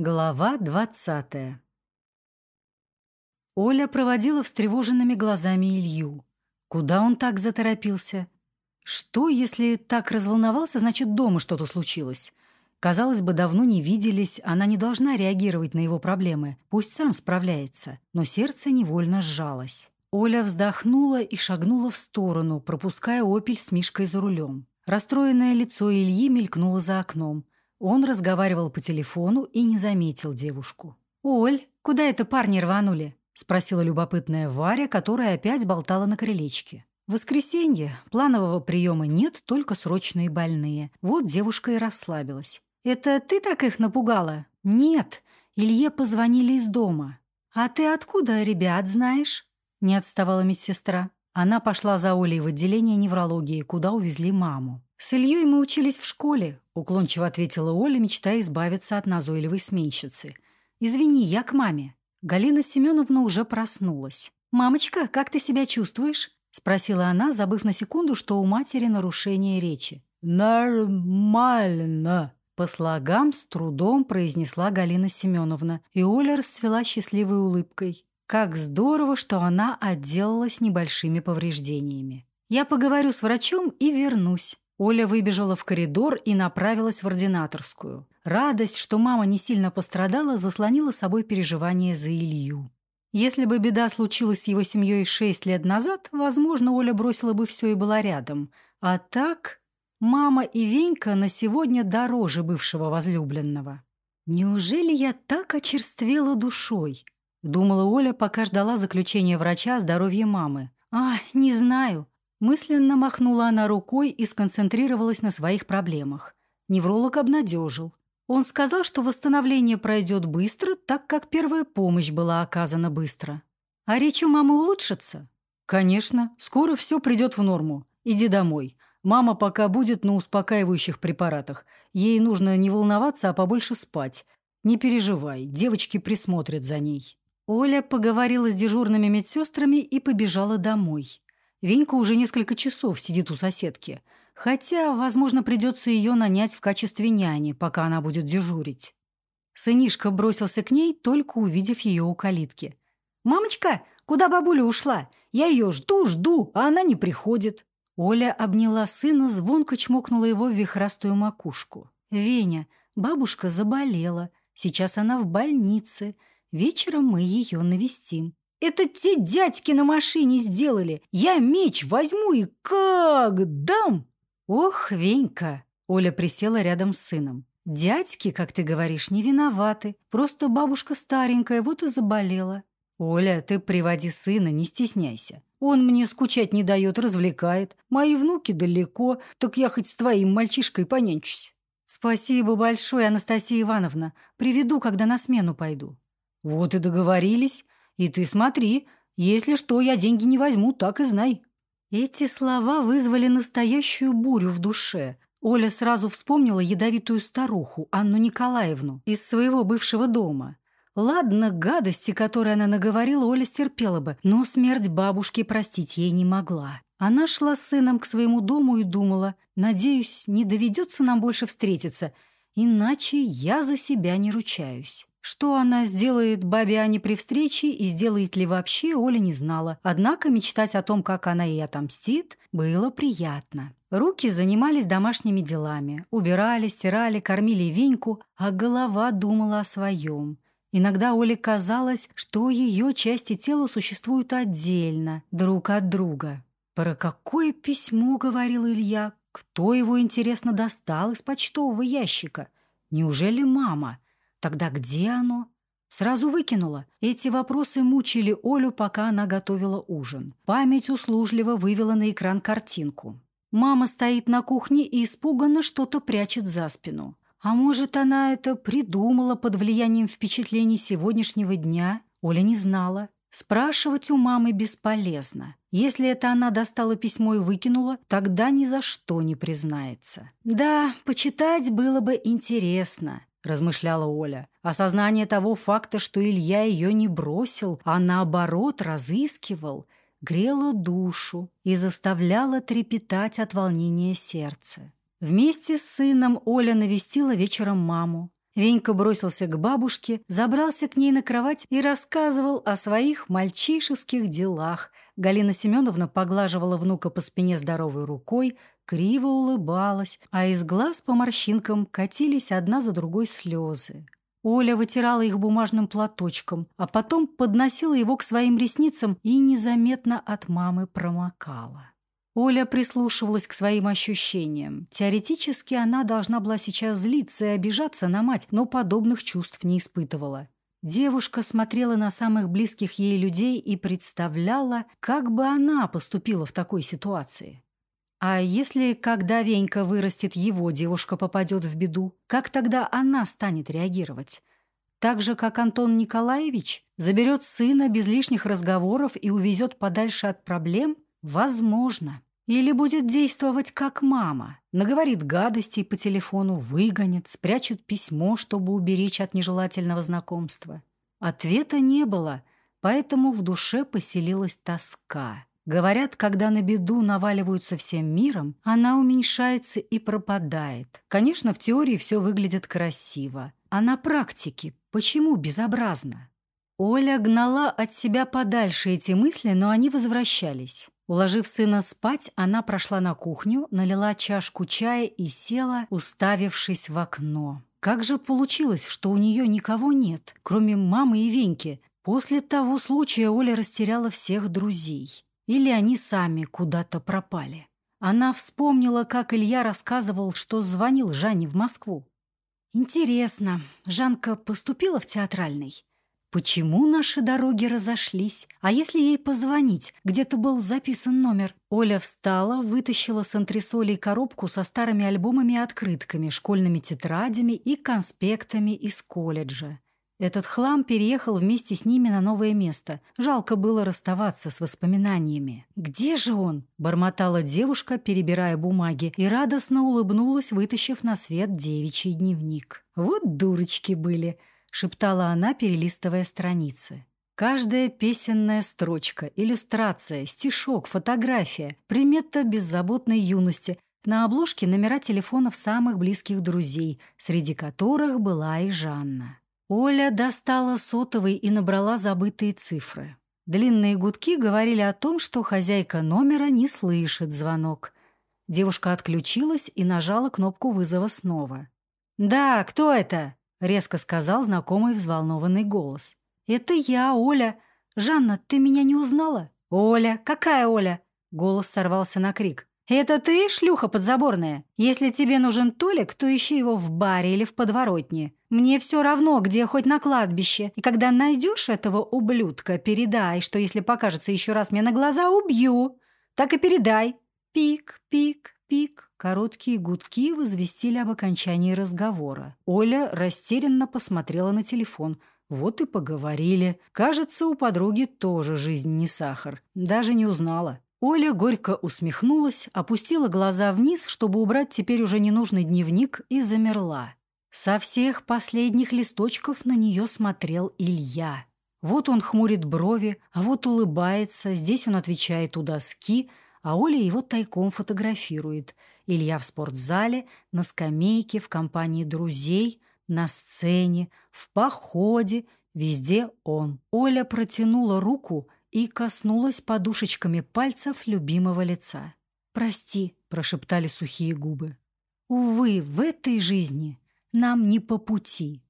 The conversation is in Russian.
Глава двадцатая Оля проводила встревоженными глазами Илью. Куда он так заторопился? Что, если так разволновался, значит, дома что-то случилось? Казалось бы, давно не виделись, она не должна реагировать на его проблемы, пусть сам справляется. Но сердце невольно сжалось. Оля вздохнула и шагнула в сторону, пропуская «Опель» с Мишкой за рулем. Расстроенное лицо Ильи мелькнуло за окном. Он разговаривал по телефону и не заметил девушку. «Оль, куда это парни рванули?» — спросила любопытная Варя, которая опять болтала на крылечке. «Воскресенье. Планового приема нет, только срочные больные. Вот девушка и расслабилась. «Это ты так их напугала?» «Нет. Илье позвонили из дома». «А ты откуда ребят знаешь?» — не отставала медсестра. Она пошла за Олей в отделение неврологии, куда увезли маму. «С Ильей мы учились в школе», — уклончиво ответила Оля, мечтая избавиться от назойливой сменщицы. «Извини, я к маме». Галина Семеновна уже проснулась. «Мамочка, как ты себя чувствуешь?» — спросила она, забыв на секунду, что у матери нарушение речи. «Нормально», — по слогам с трудом произнесла Галина Семеновна, и Оля расцвела счастливой улыбкой. Как здорово, что она отделалась небольшими повреждениями. «Я поговорю с врачом и вернусь». Оля выбежала в коридор и направилась в ординаторскую. Радость, что мама не сильно пострадала, заслонила собой переживания за Илью. Если бы беда случилась с его семьей шесть лет назад, возможно, Оля бросила бы все и была рядом. А так, мама и Венька на сегодня дороже бывшего возлюбленного. «Неужели я так очерствела душой?» — думала Оля, пока ждала заключения врача о здоровье мамы. «А, не знаю. Мысленно махнула она рукой и сконцентрировалась на своих проблемах. Невролог обнадежил. Он сказал, что восстановление пройдет быстро, так как первая помощь была оказана быстро. А речь у мамы улучшится? Конечно, скоро все придет в норму. Иди домой. Мама пока будет на успокаивающих препаратах. Ей нужно не волноваться, а побольше спать. Не переживай, девочки присмотрят за ней. Оля поговорила с дежурными медсестрами и побежала домой. Венька уже несколько часов сидит у соседки. Хотя, возможно, придется ее нанять в качестве няни, пока она будет дежурить. Сынишка бросился к ней, только увидев ее у калитки. «Мамочка, куда бабуля ушла? Я ее жду, жду, а она не приходит». Оля обняла сына, звонко чмокнула его в вихрастую макушку. «Веня, бабушка заболела. Сейчас она в больнице. Вечером мы ее навестим». Это те дядьки на машине сделали. Я меч возьму и как дам!» «Ох, Венька!» Оля присела рядом с сыном. «Дядьки, как ты говоришь, не виноваты. Просто бабушка старенькая, вот и заболела». «Оля, ты приводи сына, не стесняйся. Он мне скучать не дает, развлекает. Мои внуки далеко, так я хоть с твоим мальчишкой понянчусь». «Спасибо большое, Анастасия Ивановна. Приведу, когда на смену пойду». «Вот и договорились. И ты смотри, если что, я деньги не возьму, так и знай». Эти слова вызвали настоящую бурю в душе. Оля сразу вспомнила ядовитую старуху, Анну Николаевну, из своего бывшего дома. Ладно, гадости, которые она наговорила, Оля стерпела бы, но смерть бабушки простить ей не могла. Она шла с сыном к своему дому и думала, «Надеюсь, не доведется нам больше встретиться, иначе я за себя не ручаюсь». Что она сделает бабе Ане при встрече и сделает ли вообще, Оля не знала. Однако мечтать о том, как она ей отомстит, было приятно. Руки занимались домашними делами. Убирали, стирали, кормили Веньку, а голова думала о своем. Иногда Оле казалось, что ее части тела существуют отдельно, друг от друга. «Про какое письмо?» — говорил Илья. «Кто его, интересно, достал из почтового ящика? Неужели мама?» Тогда где оно? Сразу выкинула. Эти вопросы мучили Олю, пока она готовила ужин. Память услужливо вывела на экран картинку. Мама стоит на кухне и испуганно что-то прячет за спину. А может, она это придумала под влиянием впечатлений сегодняшнего дня? Оля не знала. Спрашивать у мамы бесполезно. Если это она достала письмо и выкинула, тогда ни за что не признается. Да, почитать было бы интересно размышляла Оля. Осознание того факта, что Илья ее не бросил, а наоборот разыскивал, грело душу и заставляло трепетать от волнения сердца. Вместе с сыном Оля навестила вечером маму. Венька бросился к бабушке, забрался к ней на кровать и рассказывал о своих мальчишеских делах. Галина Семеновна поглаживала внука по спине здоровой рукой, криво улыбалась, а из глаз по морщинкам катились одна за другой слезы. Оля вытирала их бумажным платочком, а потом подносила его к своим ресницам и незаметно от мамы промокала. Оля прислушивалась к своим ощущениям. Теоретически она должна была сейчас злиться и обижаться на мать, но подобных чувств не испытывала. Девушка смотрела на самых близких ей людей и представляла, как бы она поступила в такой ситуации. А если, когда Венька вырастет, его девушка попадет в беду, как тогда она станет реагировать? Так же, как Антон Николаевич заберет сына без лишних разговоров и увезет подальше от проблем? Возможно. Или будет действовать как мама, наговорит гадостей по телефону, выгонит, спрячет письмо, чтобы уберечь от нежелательного знакомства. Ответа не было, поэтому в душе поселилась тоска. Говорят, когда на беду наваливаются всем миром, она уменьшается и пропадает. Конечно, в теории все выглядит красиво. А на практике почему безобразно? Оля гнала от себя подальше эти мысли, но они возвращались. Уложив сына спать, она прошла на кухню, налила чашку чая и села, уставившись в окно. Как же получилось, что у нее никого нет, кроме мамы и Веньки? После того случая Оля растеряла всех друзей. Или они сами куда-то пропали. Она вспомнила, как Илья рассказывал, что звонил Жанне в Москву. Интересно, Жанка поступила в театральный? Почему наши дороги разошлись? А если ей позвонить? Где-то был записан номер. Оля встала, вытащила с антресолей коробку со старыми альбомами открытками, школьными тетрадями и конспектами из колледжа. Этот хлам переехал вместе с ними на новое место. Жалко было расставаться с воспоминаниями. «Где же он?» – бормотала девушка, перебирая бумаги, и радостно улыбнулась, вытащив на свет девичий дневник. «Вот дурочки были!» — шептала она, перелистывая страницы. Каждая песенная строчка, иллюстрация, стишок, фотография, примета беззаботной юности, на обложке номера телефонов самых близких друзей, среди которых была и Жанна. Оля достала сотовый и набрала забытые цифры. Длинные гудки говорили о том, что хозяйка номера не слышит звонок. Девушка отключилась и нажала кнопку вызова снова. «Да, кто это?» — резко сказал знакомый взволнованный голос. «Это я, Оля. Жанна, ты меня не узнала?» «Оля? Какая Оля?» Голос сорвался на крик. «Это ты, шлюха подзаборная? Если тебе нужен Толик, то ищи его в баре или в подворотне. Мне все равно, где хоть на кладбище. И когда найдешь этого ублюдка, передай, что если покажется еще раз мне на глаза, убью. Так и передай. Пик, пик, пик». Короткие гудки возвестили об окончании разговора. Оля растерянно посмотрела на телефон. Вот и поговорили. Кажется, у подруги тоже жизнь не сахар. Даже не узнала. Оля горько усмехнулась, опустила глаза вниз, чтобы убрать теперь уже ненужный дневник, и замерла. Со всех последних листочков на нее смотрел Илья. Вот он хмурит брови, а вот улыбается, здесь он отвечает у доски, а Оля его тайком фотографирует – Илья в спортзале, на скамейке, в компании друзей, на сцене, в походе, везде он. Оля протянула руку и коснулась подушечками пальцев любимого лица. «Прости», — прошептали сухие губы. «Увы, в этой жизни нам не по пути».